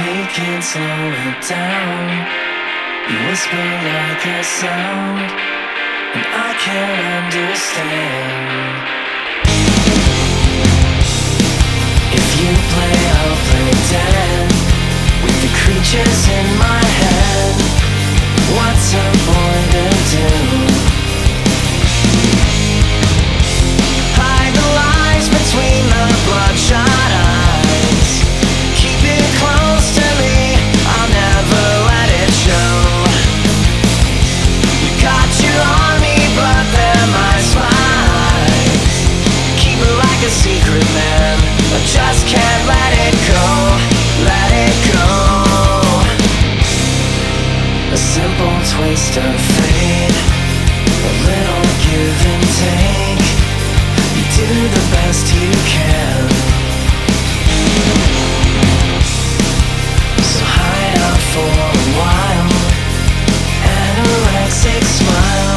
Hey, can't slow it down. You whisper like a sound, and I can't understand. If you play, I'll play dead with the creatures in secret, man. I just can't let it go. Let it go. A simple twist of fate. A little give and take. You do the best you can. So hide out for a while. Smile.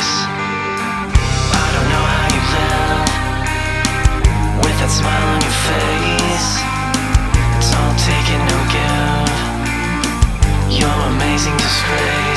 face. I don't know how you live with that smile on your face. It's all take it, no give. You're amazing disgrace.